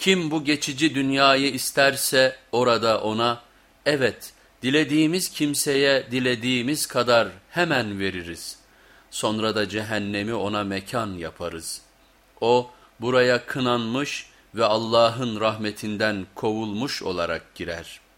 Kim bu geçici dünyayı isterse orada ona, evet dilediğimiz kimseye dilediğimiz kadar hemen veririz. Sonra da cehennemi ona mekan yaparız. O buraya kınanmış ve Allah'ın rahmetinden kovulmuş olarak girer.''